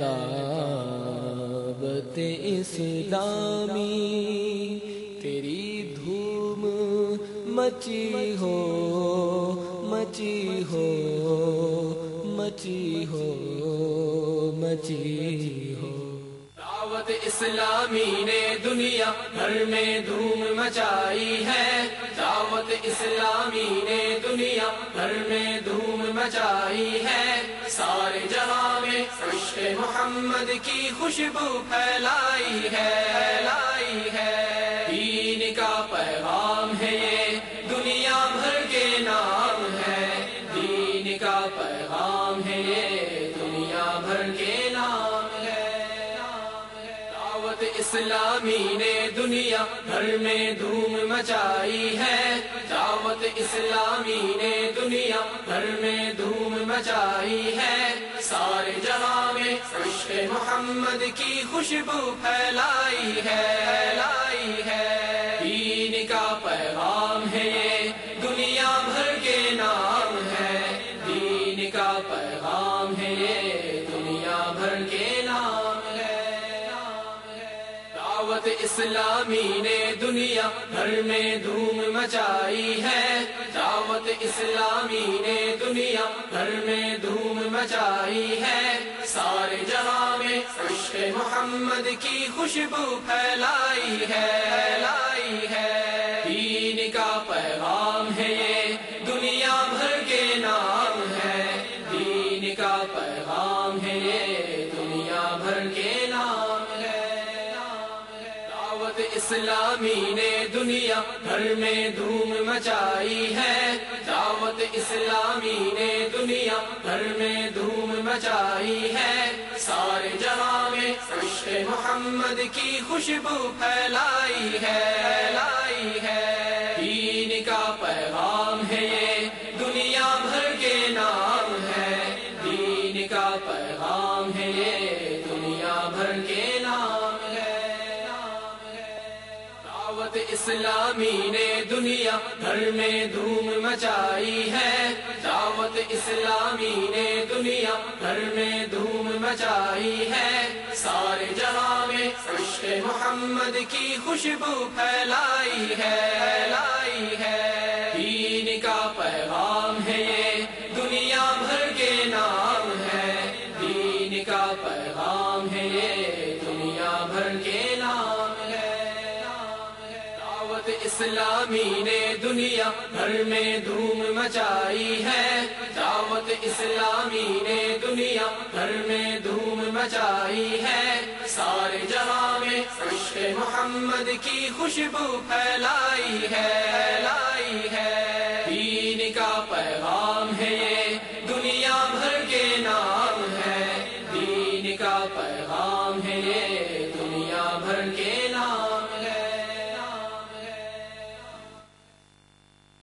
دعوت اسلامی، تیری دھوم مچی ہو مچی ہو مچی ہو مچی ہو۔ دعوت اسلامی نے دنیا بھر میں دھوم مچائی ہے۔ دعوت اسلامی نے دنیا بھر میں دھوم مچائی ہے۔ سارے جہاں میں عشق محمد کی خوشبو پھیلائی ہے لائی ہے۔ دین کا پیغام ہے یہ، دنیا بھر کے نام ہے۔ دین کا پیغام ہے یہ، دنیا بھر کے نام ہے۔ دعوت اسلامی نے دنیا بھر میں دھوم مچائی ہے۔ دعوت اسلامی نے دنیا بھر میں دھوم مچائی ہے۔ سارے جہاں میں عشق محمد کی خوشبو پھیلائی دعوت اسلامی نے دنیا بھر میں دھوم مچائی ہے۔ دعوت اسلامی نے دنیا بھر میں دھوم مچائی ہے۔ سارے جہاں میں عشق محمد کی خوشبو پھیلائی ہے۔ لائی ہے۔ دین کا پیغام ہے یہ۔ دنیا بھر کے نام ہے۔ دین کا پیغام ہے یہ۔ دنیا بھر کے دعوت اسلامی نے دنیا بھر میں دھوم مچائی ہے۔ دعوت اسلامی نے دنیا بھر میں دھوم مچائی ہے۔ سارے جہاں میں عشق محمد کی خوشبو پھیلائی ہے۔ لائی ہے۔ دین کا پیغام ہے یہ۔ دنیا بھر کے نام ہے۔ دین کا پیغام ہے یہ۔ دنیا بھر کے نام دعوت اسلامی نے دنیا بھر میں دھوم مچائی ہے۔ دعوت اسلامی نے دنیا بھر میں دھوم مچائی ہے۔ سارے جہاں میں عشق محمد کی خوشبو پھیلائی ہے لائی ہے۔ دین کا پیغام اسلامی نے دنیا بھر میں دھوم مچائی ہے۔ دعوت اسلامی نے دنیا بھر میں دھوم مچائی ہے۔ سارے جہاں میں عشق محمد کی خوشبو پھیلائی ہے لائی ہے۔ دین کا پیغام ہے یہ۔